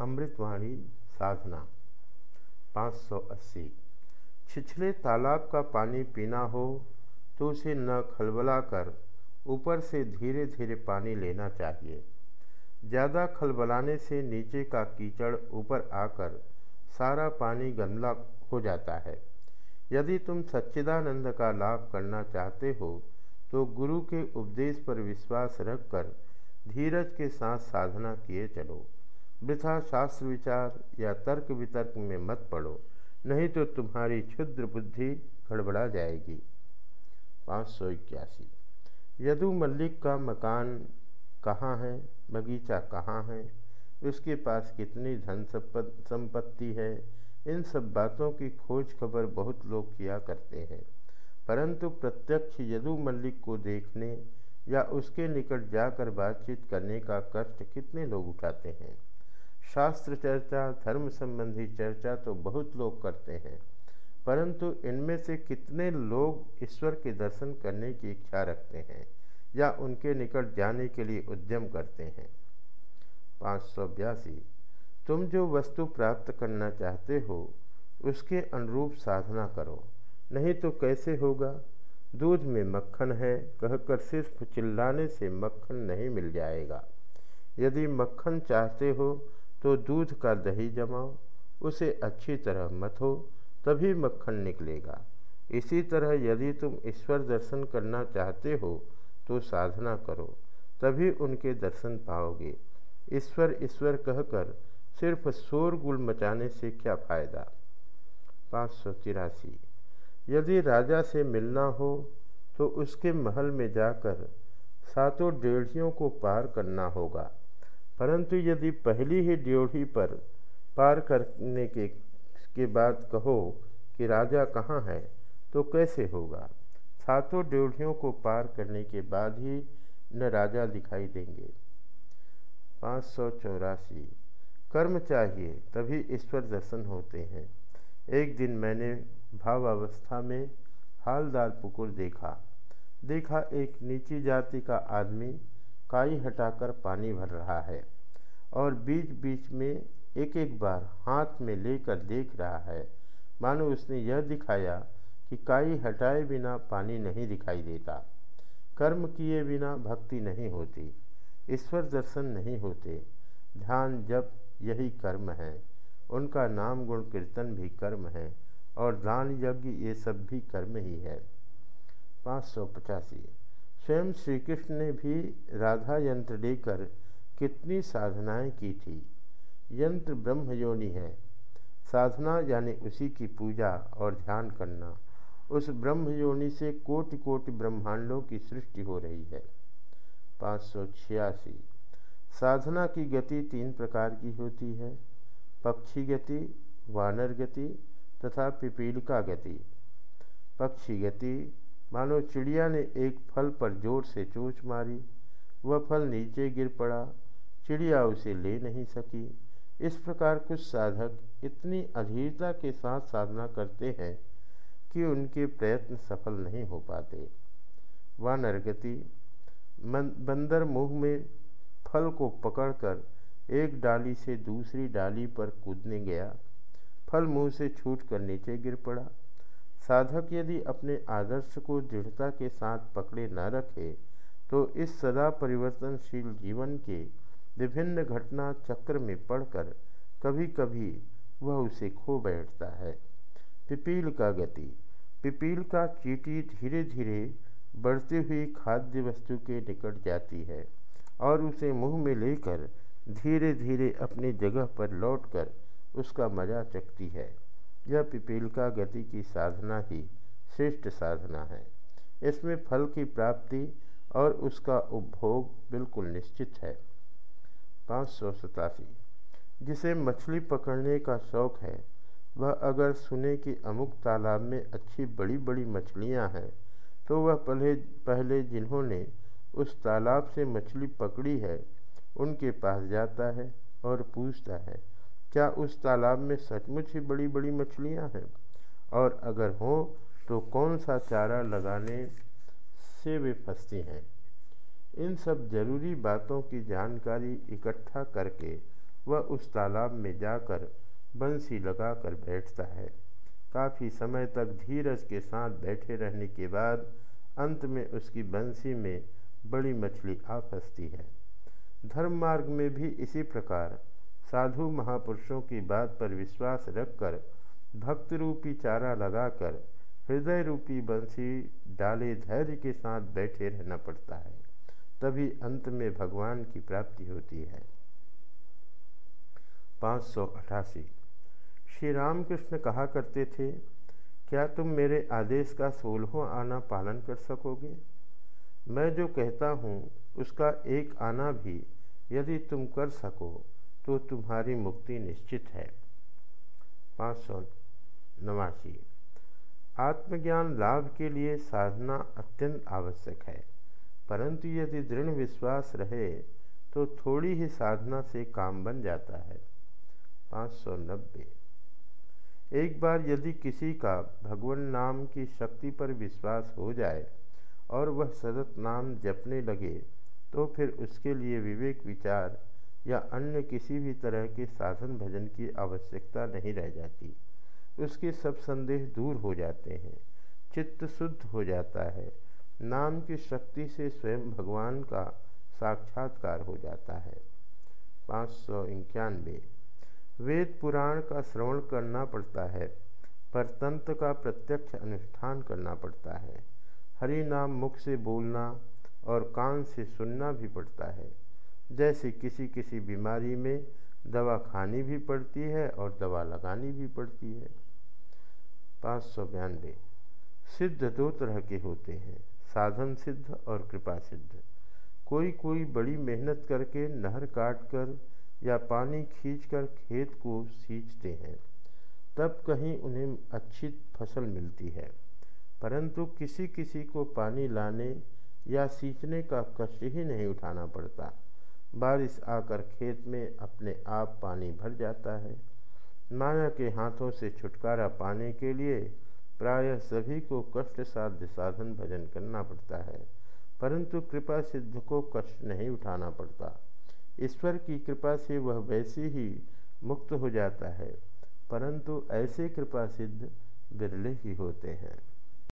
अमृतवाणी साधना 580 छिछले तालाब का पानी पीना हो तो उसे न खलबला कर ऊपर से धीरे धीरे पानी लेना चाहिए। ज़्यादा खलबलाने से नीचे का कीचड़ ऊपर आकर सारा पानी गंदा हो जाता है। यदि तुम सच्चिदानंद का लाभ करना चाहते हो तो गुरु के उपदेश पर विश्वास रखकर धीरज के साथ साधना किए चलो। वृथा, शास्त्र विचार या तर्क वितर्क में मत पड़ो, नहीं तो तुम्हारी क्षुद्र बुद्धि गड़बड़ा जाएगी। पाँच सौ इक्यासी। यदु मल्लिक का मकान कहाँ है, बगीचा कहाँ है, उसके पास कितनी धन संपत्ति है, इन सब बातों की खोज खबर बहुत लोग किया करते हैं। परंतु प्रत्यक्ष यदु मल्लिक को देखने या उसके निकट जाकर बातचीत करने का कष्ट कितने लोग उठाते हैं? शास्त्र चर्चा, धर्म संबंधी चर्चा तो बहुत लोग करते हैं, परंतु इनमें से कितने लोग ईश्वर के दर्शन करने की इच्छा रखते हैं या उनके निकट जाने के लिए उद्यम करते हैं? पाँच सौ बयासी। तुम जो वस्तु प्राप्त करना चाहते हो, उसके अनुरूप साधना करो, नहीं तो कैसे होगा? दूध में मक्खन है, कहकर सिर्फ़ चिल्लाने से मक्खन नहीं मिल जाएगा। यदि मक्खन चाहते हो तो दूध का दही जमाओ, उसे अच्छी तरह मथो तभी मक्खन निकलेगा। इसी तरह यदि तुम ईश्वर दर्शन करना चाहते हो तो साधना करो, तभी उनके दर्शन पाओगे। ईश्वर ईश्वर कहकर सिर्फ़ शोरगुल मचाने से क्या फ़ायदा? पाँच सौ तिरासी। यदि राजा से मिलना हो तो उसके महल में जाकर सातों डेढ़ियों को पार करना होगा। परंतु यदि पहली ही ड्योढ़ी पर पार करने के के बाद कहो कि राजा कहाँ है तो कैसे होगा? सातों ड्योढ़ियों को पार करने के बाद ही न राजा दिखाई देंगे। पाँच सौ चौरासी। कर्म चाहिए, तभी ईश्वर दर्शन होते हैं। एक दिन मैंने भावावस्था में हालदार पुकुर देखा। देखा एक नीची जाति का आदमी काई हटाकर पानी भर रहा है और बीच बीच में एक एक बार हाथ में लेकर देख रहा है। मानो उसने यह दिखाया कि काई हटाए बिना पानी नहीं दिखाई देता। कर्म किए बिना भक्ति नहीं होती, ईश्वर दर्शन नहीं होते। ध्यान जब यही कर्म है। उनका नाम गुण कीर्तन भी कर्म है और दान यज्ञ ये सब भी कर्म ही है। पाँच सौ पचासी। स्वयं श्री कृष्ण ने भी राधा यंत्र लेकर कितनी साधनाएँ की थी। यंत्र ब्रह्म योनि है। साधना यानी उसी की पूजा और ध्यान करना, उस ब्रह्म योनि से कोटि कोटि ब्रह्मांडों की सृष्टि हो रही है। पाँच सौ छियासी। साधना की गति तीन प्रकार की होती है। पक्षी गति, वानर गति तथा पिपीलिका गति। पक्षी गति मानो चिड़िया ने एक फल पर ज़ोर से चोच मारी। वह फल नीचे गिर पड़ा। चिड़िया उसे ले नहीं सकी। इस प्रकार कुछ साधक इतनी अधीरता के साथ साधना करते हैं कि उनके प्रयत्न सफल नहीं हो पाते। वह नरगति बंदर मुँह में फल को पकड़कर एक डाली से दूसरी डाली पर कूदने गया। फल मुँह से छूट कर नीचे गिर पड़ा। साधक यदि अपने आदर्श को दृढ़ता के साथ पकड़े न रखे तो इस सदा परिवर्तनशील जीवन के विभिन्न घटना चक्र में पढ़कर कभी कभी वह उसे खो बैठता है। पिपील का गति। पिपील का चीटी धीरे धीरे बढ़ती हुई खाद्य वस्तु के निकट जाती है और उसे मुँह में लेकर धीरे धीरे अपनी जगह पर लौटकर उसका मज़ा चखती है। यह पिपीलका गति की साधना ही श्रेष्ठ साधना है। इसमें फल की प्राप्ति और उसका उपभोग बिल्कुल निश्चित है। पाँच सौ सतासी। जिसे मछली पकड़ने का शौक़ है, वह अगर सुने कि अमुक तालाब में अच्छी बड़ी बड़ी मछलियाँ हैं तो वह पहले पहले जिन्होंने उस तालाब से मछली पकड़ी है, उनके पास जाता है और पूछता है क्या उस तालाब में सचमुच ही बड़ी बड़ी मछलियाँ हैं? और अगर हो तो कौन सा चारा लगाने से वे फंसती हैं? इन सब ज़रूरी बातों की जानकारी इकट्ठा करके वह उस तालाब में जाकर बंसी लगाकर बैठता है। काफ़ी समय तक धीरज के साथ बैठे रहने के बाद अंत में उसकी बंसी में बड़ी मछली आ फंसती है। धर्म मार्ग में भी इसी प्रकार साधु महापुरुषों की बात पर विश्वास रखकर भक्त रूपी चारा लगाकर हृदय रूपी बंसी डाले धैर्य के साथ बैठे रहना पड़ता है। तभी अंत में भगवान की प्राप्ति होती है। पाँच सौ अठासी। श्री रामकृष्ण कहा करते थे, क्या तुम मेरे आदेश का सोलहों आना पालन कर सकोगे? मैं जो कहता हूँ, उसका एक आना भी यदि तुम कर सको तो तुम्हारी मुक्ति निश्चित है। पाँच सौ नवासी। आत्मज्ञान लाभ के लिए साधना अत्यंत आवश्यक है। परंतु यदि दृढ़ विश्वास रहे तो थोड़ी ही साधना से काम बन जाता है। पाँच सौ नब्बे। एक बार यदि किसी का भगवान नाम की शक्ति पर विश्वास हो जाए और वह सतत नाम जपने लगे तो फिर उसके लिए विवेक विचार या अन्य किसी भी तरह के साधन भजन की आवश्यकता नहीं रह जाती। उसके सब संदेह दूर हो जाते हैं, चित्त शुद्ध हो जाता है, नाम की शक्ति से स्वयं भगवान का साक्षात्कार हो जाता है। पाँच सौ इक्यानवे। वेद पुराण का श्रवण करना पड़ता है, पर तंत्र का प्रत्यक्ष अनुष्ठान करना पड़ता है। हरि नाम मुख से बोलना और कान से सुनना भी पड़ता है। जैसे किसी किसी बीमारी में दवा खानी भी पड़ती है और दवा लगानी भी पड़ती है। पाँच सौ बयानवे। सिद्ध दो तरह के होते हैं, साधन सिद्ध और कृपा सिद्ध। कोई कोई बड़ी मेहनत करके नहर काट कर या पानी खींचकर खेत को सींचते हैं, तब कहीं उन्हें अच्छी फ़सल मिलती है। परंतु किसी किसी को पानी लाने या सींचने का कष्ट ही नहीं उठाना पड़ता। बारिश आकर खेत में अपने आप पानी भर जाता है। माया के हाथों से छुटकारा पाने के लिए प्रायः सभी को कष्ट साध्य साधन भजन करना पड़ता है, परंतु कृपा सिद्ध को कष्ट नहीं उठाना पड़ता। ईश्वर की कृपा से वह वैसे ही मुक्त हो जाता है, परंतु ऐसे कृपा सिद्ध बिरले ही होते हैं।